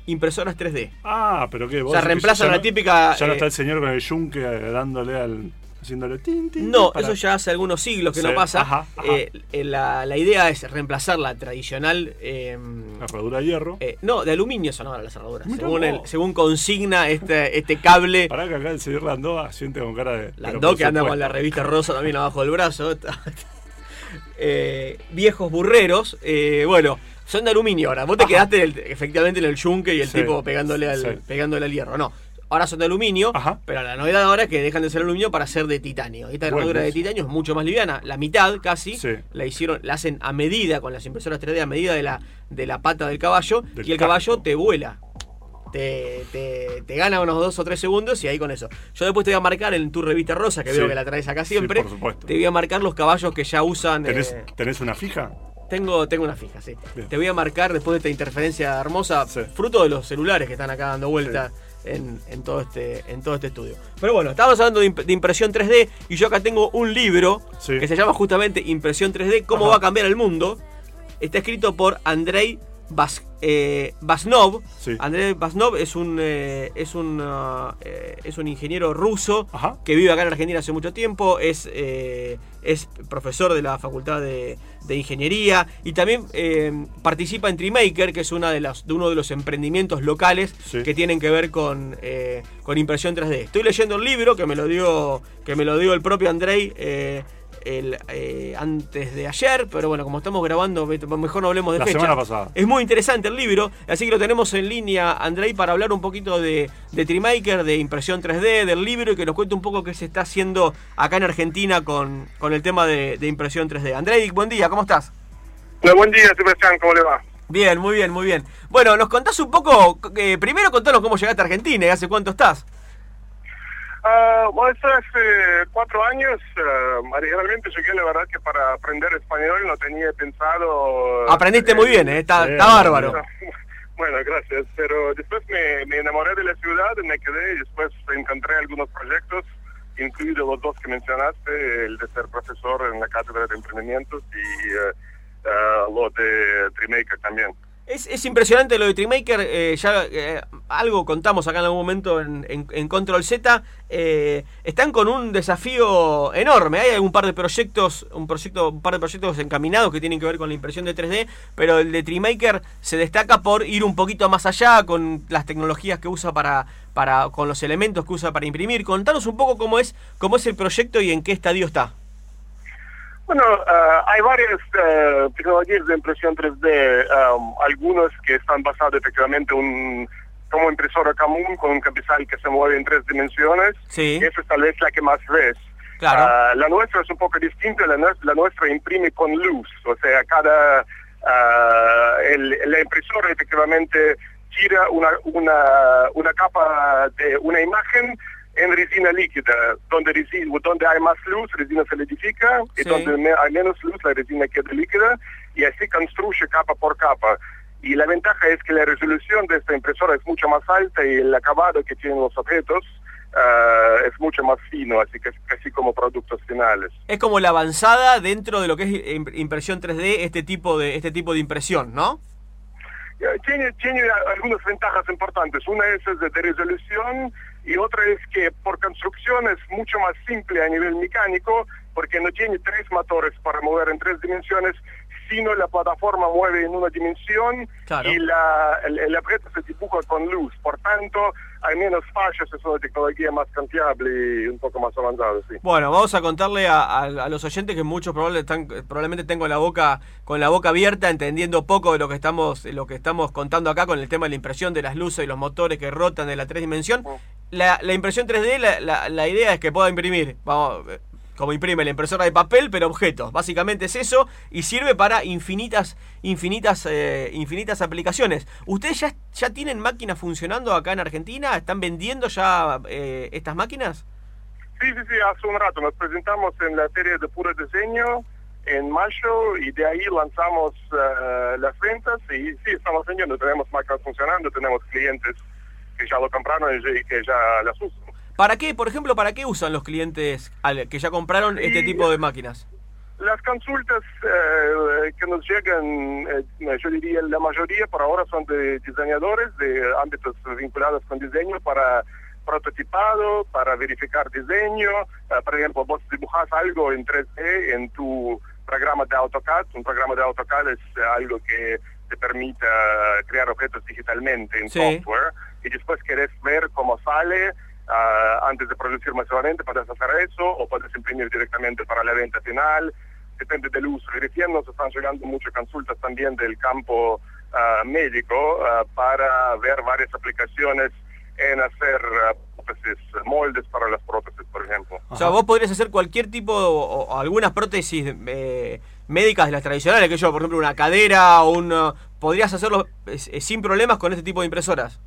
impresoras 3D Ah, pero qué. O vos sea, decís que reemplazan la no- típica, Ya no eh, está el señor con el yunque eh, dándole al. Haciéndole tin, tin. No, para- eso ya hace algunos siglos que Sí, no pasa. ajá, ajá. Eh, eh, la, la idea es reemplazar la tradicional. eh, La de hierro. eh, no, de aluminio son ahora las cerraduras. Mirá Según, el, vos. según consigna este, este cable. Pará que acá el señor Landó siente con cara de. Landó que anda con la revista rosa también abajo del brazo. Viejos burreros. bueno, son de aluminio ahora. Vos te quedaste el- efectivamente en el yunque y el Sí, tipo pegándole al, sí. pegándole al hierro. No. Ahora son de aluminio, pero la novedad ahora es que dejan de ser aluminio para ser de titanio. Esta Bueno, armadura de eso. titanio es mucho más liviana, la mitad casi. Sí. La hicieron, la hacen a medida con las impresoras 3D a medida de la, de la pata del caballo Del y el caballo te vuela. Te, te- te gana unos dos o tres segundos y ahí con eso. Yo después te voy a marcar en tu revista rosa, que Sí. veo que la traes acá Sí, siempre. por supuesto. Te voy a marcar los caballos que ya usan. ¿Tenés, eh, tenés una fija? tengo, tengo una fija, sí. Bien. Te voy a marcar después de esta interferencia hermosa, fruto de los celulares que están acá dando vuelta en, en todo este, en todo este estudio. Pero bueno, estábamos hablando de, imp- de impresión 3D y yo acá tengo un libro que se llama justamente Impresión 3D, cómo Ajá. va a cambiar el mundo. Está escrito por Andrei Bas, eh, Basnov. Sí. Andrei Basnov es un, eh, es un, ah, eh, es un ingeniero ruso que vive acá en Argentina hace mucho tiempo. Es, es profesor de la Facultad de, de Ingeniería y también eh, participa en Trimaker, que es una de las, de uno de los emprendimientos locales que tienen que ver con, eh, con impresión 3D. Estoy leyendo el libro que me lo dio, que me lo dio el propio Andrei. El, eh, antes de ayer, pero bueno, como estamos grabando, mejor no hablemos de La fecha. semana pasada. Es muy interesante el libro, así que lo tenemos en línea, Andrei, para hablar un poquito de, de Trimaker, de impresión 3D, del libro y que nos cuente un poco qué se está haciendo acá en Argentina con, con el tema de, de impresión 3D. Andrei, buen día, ¿cómo estás? Buen día, Sebastián, ¿cómo le va? Bien, muy bien, muy bien. Bueno, nos contás un poco, eh, primero contanos cómo llegaste a Argentina y hace cuánto estás. Ah, bueno, esto hace cuatro años. ah, originalmente llegué, la verdad, que para aprender español no tenía pensado... Aprendiste muy bien, eh, está, está bárbaro. Bueno, gracias. Pero después me, me enamoré de la ciudad, me quedé y después encontré algunos proyectos incluido los dos que mencionaste, el de ser profesor en la cátedra de emprendimientos y eh, eh, lo de Trimaker también. Es, es impresionante lo de Trimaker, eh, ya eh, algo contamos acá en algún momento en, en- en Control Z, eh, están con un desafío enorme, hay un par de proyectos, un proyecto, un par de proyectos encaminados que tienen que ver con la impresión de 3D, pero el de Trimaker se destaca por ir un poquito más allá con las tecnologías que usa para, para, con los elementos que usa para imprimir. Contanos un poco cómo es, cómo es el proyecto y en qué estadio está. Bueno, ah, hay varias ah, tecnologías de impresión 3D, um, algunos que están basados efectivamente en un, como impresora común con un cabezal que se mueve en tres dimensiones. Sí. Esa es tal vez la que más ves. Claro. Ah, la nuestra es un poco distinta, la, nues- la nuestra imprime con luz, o sea, cada el- la impresora efectivamente tira una, una, una capa de una imagen en resina líquida, donde, resi- donde hay más luz, resina solidifica, y Sí. donde me- hay menos luz, la resina queda líquida, y así construye capa por capa. Y la ventaja es que la resolución de esta impresora es mucho más alta y el acabado que tienen los objetos ah, es mucho más fino, así que casi como productos finales. Es como la avanzada dentro de lo que es im- impresión 3D, este tipo de, este tipo de impresión, ¿no? Eh, Tiene, tiene algunas ventajas importantes. Una es de, de resolución y otra es que por construcción es mucho más simple a nivel mecánico porque no tiene tres motores para mover en tres dimensiones, sino la plataforma mueve en una dimensión Claro. y la, el, el objeto se dibuja con luz. Por tanto, hay menos fallos, es una tecnología más confiable y un poco más avanzada. Sí. Bueno, vamos a contarle a, a- a los oyentes que muchos probablemente, están, probablemente tengo la boca con la boca abierta, entendiendo poco de lo que estamos lo que estamos contando acá con el tema de la impresión de las luces y los motores que rotan de la tres dimensión. La, la impresión 3D, la, la- la idea es que pueda imprimir, vamos, como imprime la impresora de papel, pero objetos. Básicamente es eso y sirve para infinitas, infinitas, eh, infinitas aplicaciones. ¿Ustedes ya, tienen máquinas funcionando acá en Argentina? ¿Están vendiendo ya eh, estas máquinas? Sí, sí, sí, hace un rato nos presentamos en la feria de puro diseño en mayo y de ahí lanzamos eh, las ventas y sí, estamos vendiendo, tenemos máquinas funcionando, tenemos clientes que ya lo compraron y que ya las usan. ¿Para qué, por ejemplo, para qué usan los clientes que ya compraron este tipo de máquinas? Las consultas eh, que nos llegan, eh, yo diría la mayoría por ahora son de diseñadores de ámbitos vinculados con diseño para prototipado, para verificar diseño. Eh, por ejemplo, vos dibujas algo en 3D en tu programa de AutoCAD. Un programa de AutoCAD es algo que te permite eh, crear objetos digitalmente en Sí. software y después querés ver cómo sale ah, antes de producir masivamente, puedes hacer eso o puedes imprimir directamente para la venta final. Depende del uso. Y recién nos están llegando muchas consultas también del campo ah, médico ah, para ver varias aplicaciones en hacer prótesis, moldes para las prótesis, por ejemplo. O sea, vos podrías hacer cualquier tipo o, o algunas prótesis eh, médicas de las tradicionales, que yo, por ejemplo, una cadera o un... podrías hacerlo sin problemas con este tipo de impresoras.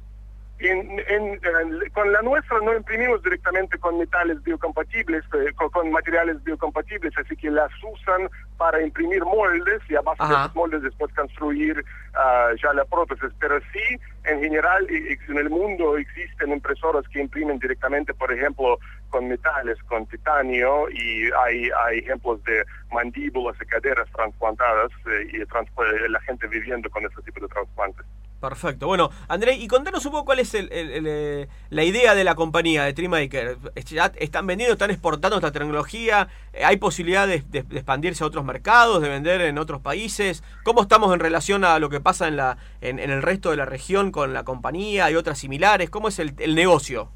En- en- en- con la nuestra no imprimimos directamente con metales biocompatibles, eh, con, con materiales biocompatibles, así que las usan para imprimir moldes y a base de esos moldes después construir ah, ya la prótesis. Pero sí, en general, y en el mundo existen impresoras que imprimen directamente, por ejemplo, con metales, con titanio, y hay, hay ejemplos de mandíbulas y caderas trasplantadas eh, y transp- la gente viviendo con ese tipo de trasplantes. Perfecto. Bueno, André, y contanos un poco cuál es el- eh, la idea de la compañía de Trimaker. ¿Ya ¿Están vendiendo, están exportando esta tecnología? Eh, ¿Hay posibilidad de, expandirse a otros mercados, de vender en otros países? ¿Cómo estamos en relación a lo que pasa en, la, en, en el resto de la región con la compañía y otras similares? ¿Cómo es el negocio?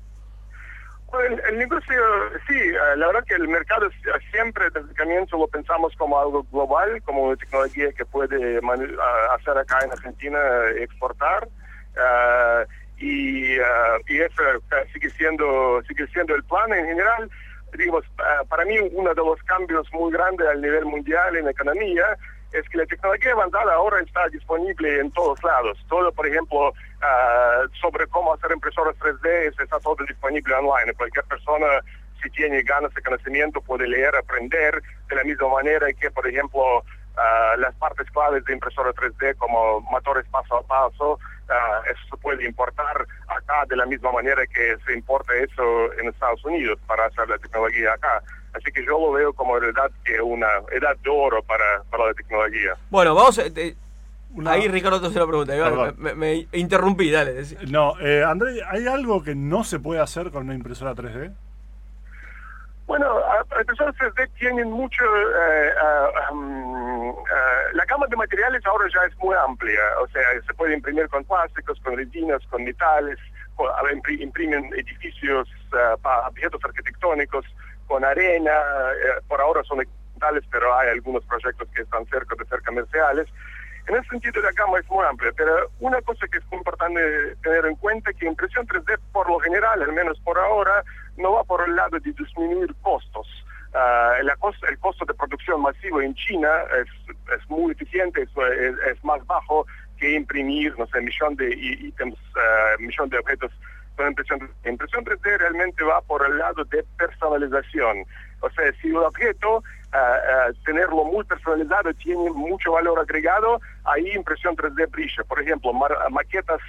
El, el negocio, sí, eh, la verdad que el mercado eh, siempre desde el comienzo lo pensamos como algo global, como una tecnología que puede a- hacer acá en Argentina eh, exportar. eh, y, eh, y eso eh, sigue siendo, sigue siendo el plan en general. Digamos, eh, para mí uno de los cambios muy grandes a nivel mundial en economía es que la tecnología avanzada ahora está disponible en todos lados. Todo, por ejemplo, ah, sobre cómo hacer impresoras 3D, está todo disponible online. Cualquier persona, si tiene ganas de conocimiento, puede leer, aprender de la misma manera que, por ejemplo, ah, las partes claves de impresora 3D como motores paso a paso, ah, eso se puede importar acá de la misma manera que se importa eso en Estados Unidos para hacer la tecnología acá. Así que yo lo veo como edad que una edad de oro para, para la tecnología. Bueno, vamos. a- te- Ahí Ricardo te hace la pregunta. Iván, me, me interrumpí, dale. decí. No, eh, André, ¿hay algo que no se puede hacer con una impresora 3D? Bueno, a impresoras 3D tienen mucho... eh, ah, mm, ah, la gama de materiales ahora ya es muy amplia. O sea, se puede imprimir con plásticos, con resinas, con metales, con- imprimen edificios ah, para objetos arquitectónicos, con arena. eh, por ahora son metales, pero hay algunos proyectos que están cerca de ser comerciales. En ese sentido la gama es muy amplia, pero una cosa que es muy importante tener en cuenta es que impresión 3D por lo general, al menos por ahora, no va por el lado de disminuir costos. Ah, la el costo de producción masivo en China es, es muy eficiente, es, es- es más bajo que imprimir, no sé, millón de ítems, ah, millón de objetos con impresión 3D. Impresión 3D realmente va por el lado de personalización. O sea, si un objeto, ah, ah, tenerlo muy personalizado tiene mucho valor agregado, ahí impresión 3D brilla. Por ejemplo, maquetas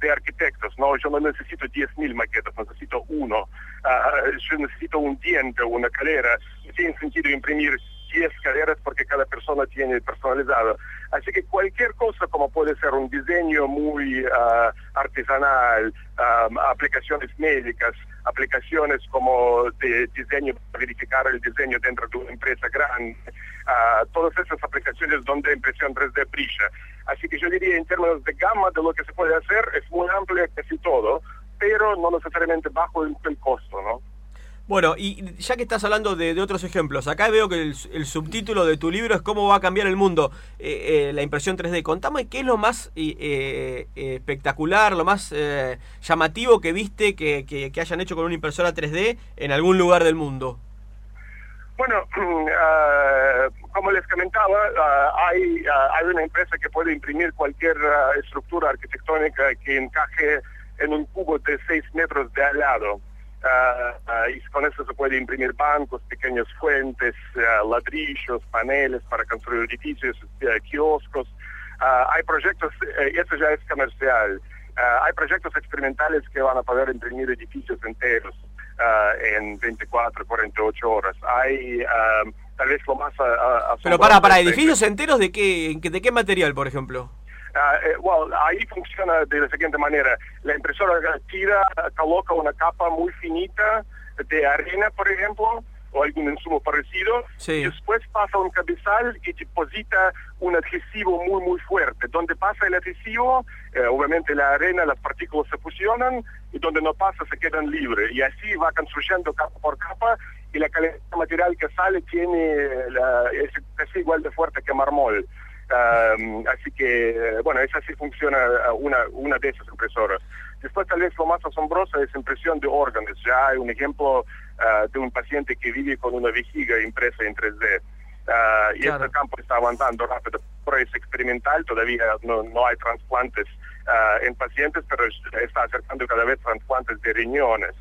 de arquitectos, no, yo no necesito 10.000 maquetas, necesito uno. Ah, yo necesito un diente una cadera. Tiene sentido imprimir 10 caderas porque cada persona tiene personalizado. Así que cualquier cosa como puede ser un diseño muy ah, artesanal, ah, aplicaciones médicas, aplicaciones como de diseño, verificar el diseño dentro de una empresa grande, ah, todas esas aplicaciones donde impresión 3D brilla. Así que yo diría en términos de gama de lo que se puede hacer es muy amplia casi todo, pero no necesariamente bajo el, el costo, ¿no? Bueno, y ya que estás hablando de, otros ejemplos, acá veo que el, subtítulo de tu libro es Cómo va a cambiar el mundo, eh, eh, la impresión 3D. Contame qué es lo más eh, eh, espectacular, lo más llamativo que viste que, que- que hayan hecho con una impresora 3D en algún lugar del mundo. Bueno, ah, como les comentaba, ah, hay, ah, hay una empresa que puede imprimir cualquier estructura arquitectónica que encaje en un cubo de 6 metros de al lado. Ah, ah, y con eso se puede imprimir bancos, pequeñas fuentes, ah, ladrillos, paneles para construir edificios, eh, kioscos. Hay proyectos, eh, eso ya es comercial. Hay proyectos experimentales que van a poder imprimir edificios enteros en 24, 48 horas. Hay tal vez lo más Pero para, para edificios enteros, ¿de qué, de qué material, por ejemplo? Eh, well, ahí funciona de la siguiente manera. La impresora tira, coloca una capa muy finita de arena, por ejemplo, o algún insumo parecido, y después pasa un cabezal y deposita un adhesivo muy, muy fuerte. Donde pasa el adhesivo, eh, obviamente la arena, las partículas se fusionan, y donde no pasa se quedan libres. Y así va construyendo capa por capa, y la calidad material que sale tiene la- es casi igual de fuerte que mármol. Um, así que, bueno, esa sí funciona uh, una, una de esas impresoras. Después tal vez lo más asombroso es impresión de órganos. Ya hay un ejemplo uh, de un paciente que vive con una vejiga impresa en 3D. Uh, y este campo está avanzando rápido. Pero es experimental, todavía no, no hay trasplantes uh, en pacientes, pero es- está acercando cada vez trasplantes de riñones,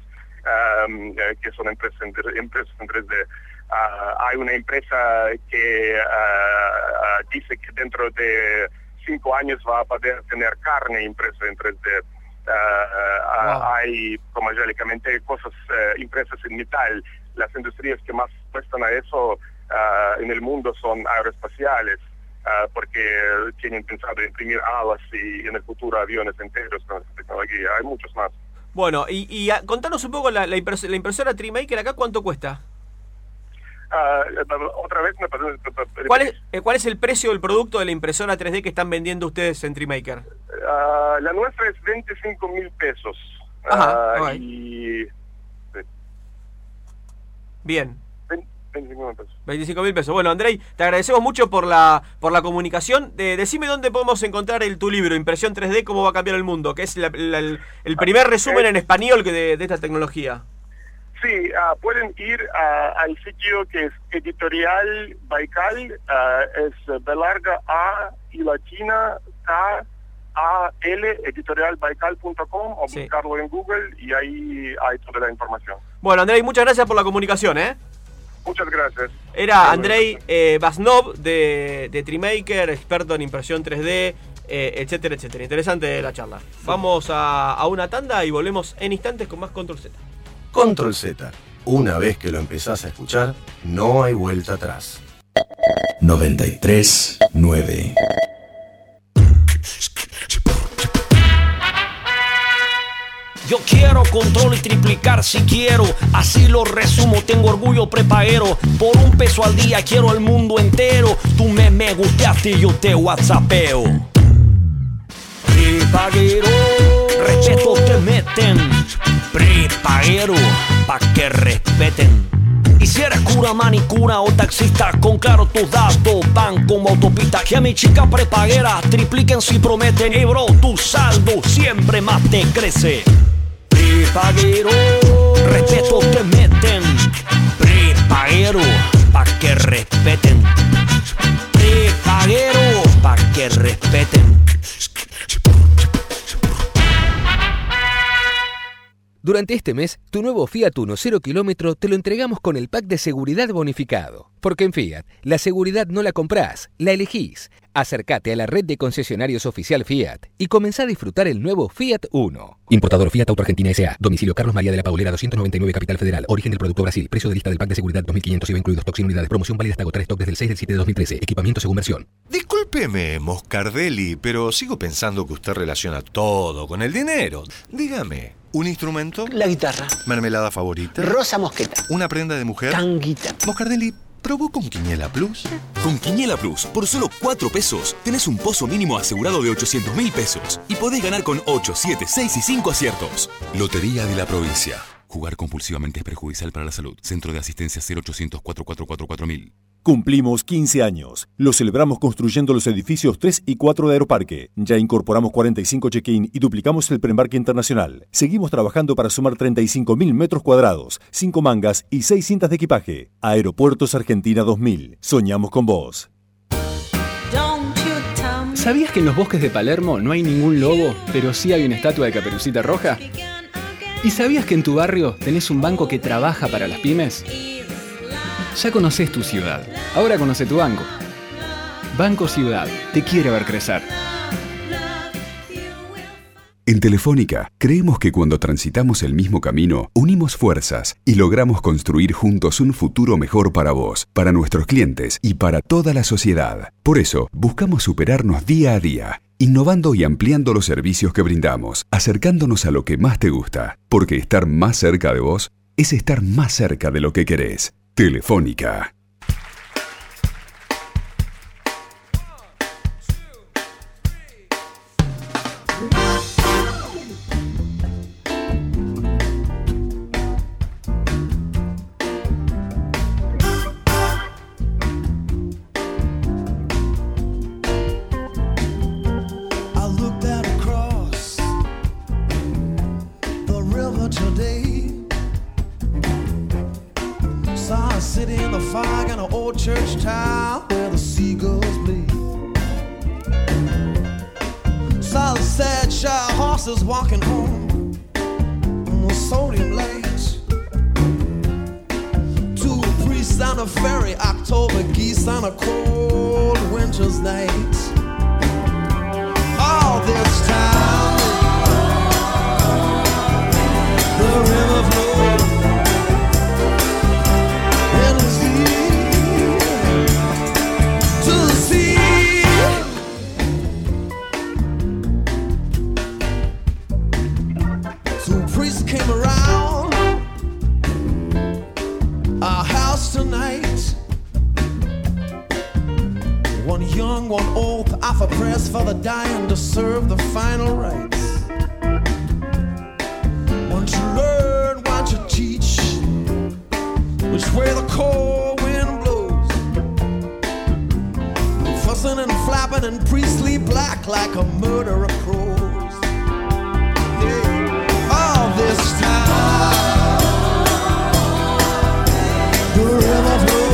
um, que son impresas en, impresas en 3D. Ah, hay una empresa que ah, ah, dice que dentro de cinco años va a poder tener carne impresa en 3D. Ah, ah, Hay, como ya le comenté, cosas eh, impresas en metal. Las industrias que más cuestan a eso ah, en el mundo son aeroespaciales, ah, porque tienen pensado imprimir alas y en el futuro aviones enteros con esta tecnología. Hay muchos más. Bueno, y, y, ah, contanos un poco la, la, impres- la impresora Trimaker acá, ¿cuánto cuesta? Ah, otra vez me. ¿Cuál es, eh, ¿Cuál es el precio del producto de la impresora 3D que están vendiendo ustedes en Trimaker? Ah, la nuestra es 25 mil pesos. Ajá, Ah, ok. y... sí, Bien. 25 mil pesos. 25 mil pesos. Bueno, Andrei, te agradecemos mucho por la por la comunicación. De- decime dónde podemos encontrar el, tu libro, Impresión 3D, cómo va a cambiar el mundo, que es la- la- el, el primer resumen en español que de, de esta tecnología. Sí, ah, pueden ir ah, al sitio que es Editorial Baikal, ah, es B larga A y latina K A L, editorialbaikal.com o Sí. buscarlo en Google y ahí hay toda la información. Bueno, Andrei, muchas gracias por la comunicación, ¿eh? Muchas gracias. Era Andrei eh, Basnov de, de Trimaker, experto en impresión 3D, eh, etcétera, etcétera. Interesante la charla. Vamos a, a una tanda y volvemos en instantes con más Control Z. Control Z. Una vez que lo empezás a escuchar, no hay vuelta atrás. 93 9 Yo quiero control y triplicar si quiero. Así lo resumo, tengo orgullo prepaero. Por un peso al día quiero el mundo entero. Tú me, me gustaste y yo te whatsappeo. Prepaguero, respeto te meten. Prepaguero, pa' que respeten. Y si eres cura, manicura o taxista, con claro tus datos van como autopista. Que a mi chica prepaguera tripliquen si prometen. Y bro, tu saldo siempre más te crece. Prepaguero, respeto te meten. Prepaguero, pa' que respeten. Prepaguero, pa' que respeten. Durante este mes, tu nuevo Fiat Uno 0 kilómetro te lo entregamos con el pack de seguridad bonificado. Porque en Fiat, la seguridad no la comprás, la elegís. Acércate a la red de concesionarios oficial Fiat y comenzá a disfrutar el nuevo Fiat Uno. Importador Fiat Auto Argentina S.A. Domicilio Carlos María de la Paulera 299 Capital Federal. Origen del producto Brasil. Precio de lista del pack de seguridad 2500 IVA incluidos. Stock sin unidades. Promoción válida hasta agotar stock desde el 6 del 7 de 2013. Equipamiento según versión. Discúlpeme, Moscardelli, pero sigo pensando que usted relaciona todo con el dinero. Dígame, ¿un instrumento? La guitarra. ¿Mermelada favorita? Rosa mosqueta. ¿Una prenda de mujer? Tanguita. Moscardelli, ¿probó con Quiniela Plus? Con Quiniela Plus, por solo 4 pesos, tenés un pozo mínimo asegurado de 800 mil pesos y podés ganar con 8, 7, 6 y 5 aciertos. Lotería de la provincia. Jugar compulsivamente es perjudicial para la salud. Centro de Asistencia 0800 444 4000. Cumplimos 15 años. Lo celebramos construyendo los edificios 3 y 4 de Aeroparque. Ya incorporamos 45 check-in y duplicamos el preembarque internacional. Seguimos trabajando para sumar 35.000 metros cuadrados, 5 mangas y 6 cintas de equipaje. Aeropuertos Argentina 2000. Soñamos con vos. ¿Sabías que en los bosques de Palermo no hay ningún lobo, pero sí hay una estatua de caperucita roja? ¿Y sabías que en tu barrio tenés un banco que trabaja para las pymes? Ya conoces tu ciudad, ahora conoce tu banco. Banco Ciudad, te quiere ver crecer. En Telefónica, creemos que cuando transitamos el mismo camino, unimos fuerzas y logramos construir juntos un futuro mejor para vos, para nuestros clientes y para toda la sociedad. Por eso, buscamos superarnos día a día, innovando y ampliando los servicios que brindamos, acercándonos a lo que más te gusta, porque estar más cerca de vos es estar más cerca de lo que querés. Telefónica. Offer prayers for the dying to serve the final rites. One to learn, one to teach, which way the cold wind blows. Fussing and flapping in priestly black like a murderer crows. Yeah. All this time, the river flows.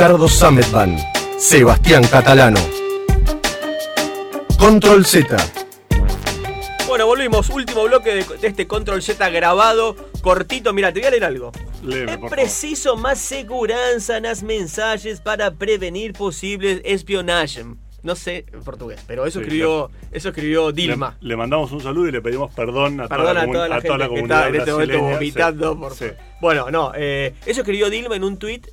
Ricardo Sametban, Sebastián Catalano. Control Z. Bueno, volvimos. Último bloque de, de este Control Z grabado, cortito. Mira, te voy a leer algo. Léeme, Es preciso más seguranza en las mensajes para prevenir posibles espionaje. No sé en portugués, pero eso Sí, escribió, eso escribió Dilma. Le, le mandamos un saludo y le pedimos perdón a Perdón toda la, a toda la a toda la gente que está en este momento vomitando. Sí, por- sí, Bueno, no, eh, eso escribió Dilma en un tuit.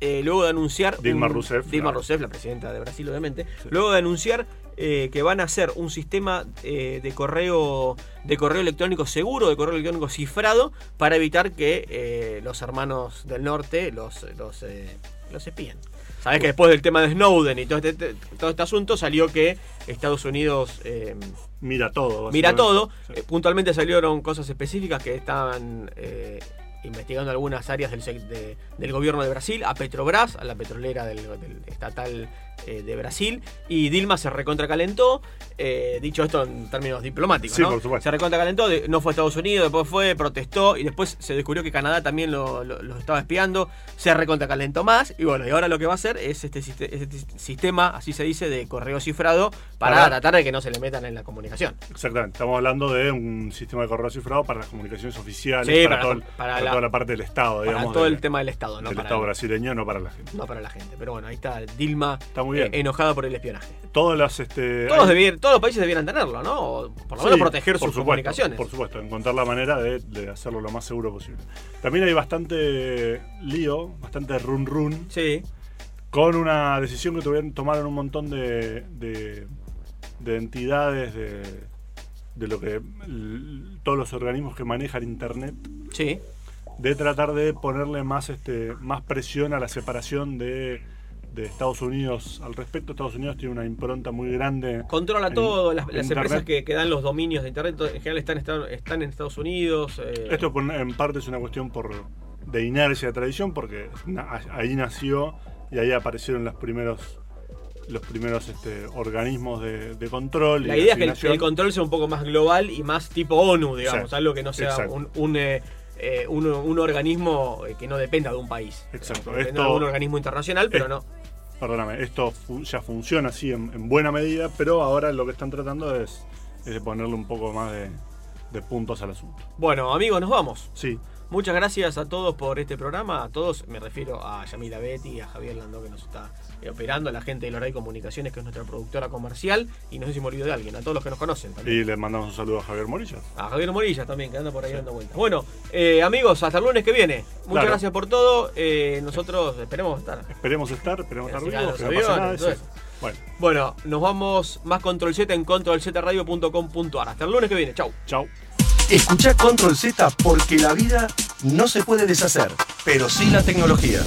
Sí. eh, luego de anunciar. Dilma un- Rousseff, Dilma claro. Rousseff, la presidenta de Brasil, obviamente. Luego de anunciar eh, que van a hacer un sistema eh, de correo de correo electrónico seguro, de correo electrónico cifrado, para evitar que los hermanos del norte los, los, los espíen. Sabes que después del tema de Snowden y todo este, todo este asunto salió que Estados Unidos eh, Mira todo. mira todo. Eh, puntualmente salieron cosas específicas que estaban eh, investigando algunas áreas del, de- del gobierno de Brasil, a Petrobras, a la petrolera del estatal eh, de Brasil, y Dilma se recontracalentó, eh, dicho esto en términos diplomáticos, Sí, ¿no? por supuesto. Se recontracalentó, de- no fue a Estados Unidos, después fue, protestó, y después se descubrió que Canadá también lo, lo- lo estaba espiando, se recontracalentó más, y bueno, y ahora lo que va a hacer es este, este sistema, así se dice, de correo cifrado, para Para- tratar de que no se le metan en la comunicación. Exactamente, estamos hablando de un sistema de correo cifrado para las comunicaciones oficiales, Sí, para, para todo para para la- toda la parte del Estado, para digamos. todo de- el tema del Estado, no del para Estado brasileño, no para la gente. No para la gente. Pero bueno, ahí está Dilma muy bien. eh, enojada por el espionaje. Todas las, este, Todos, hay- debieran- todos los países debieran tenerlo, ¿no? O por lo menos Sí, proteger por sus supuesto, comunicaciones. Por supuesto, encontrar la manera de, de hacerlo lo más seguro posible. También hay bastante lío, bastante run run. Sí. Con una decisión que tuvieron, tomaron un montón de, de, de entidades, de, de lo que. todos los organismos que manejan internet. Sí. de tratar de ponerle más, este, más presión a la separación de, de Estados Unidos al respecto. Estados Unidos tiene una impronta muy grande. Controla en- todo, las, empresas que, que dan los dominios de Internet en general están, están, en Estados Unidos. eh, Esto en parte es una cuestión por de inercia de tradición, porque ahí nació y ahí aparecieron los primeros los primeros este, organismos de, de control. La de idea es que el, control sea un poco más global y más tipo ONU, digamos, algo que no sea exacto. un, un, eh, eh, un- un organismo que no dependa de un país. Exacto, esto- de un organismo internacional, pero es- no. Perdóname, esto fu- ya funciona así en, en buena medida, pero ahora lo que están tratando es, es de ponerle un poco más de, de puntos al asunto. Bueno, amigos, nos vamos. Sí. Muchas gracias a todos por este programa. A todos, me refiero a Yamila Betty, a Javier Landó que nos está eh, operando, a la gente de Loray Comunicaciones, que es nuestra productora comercial, y no sé si me olvido de alguien, a todos los que nos conocen también. Y le mandamos un saludo a Javier Morillas. A Javier Morillas también, que anda por ahí dando vueltas. Bueno, eh, amigos, hasta el lunes que viene. Muchas Claro. gracias por todo. Eh, nosotros esperemos estar. Esperemos estar, esperemos estar vivos, que no pase nada. eso. Bueno, Bueno, nos vamos más control Z en controlzradio.com.ar. Hasta el lunes que viene. Chau. Chau. Escucha Control Z porque la vida no se puede deshacer, pero sí la tecnología.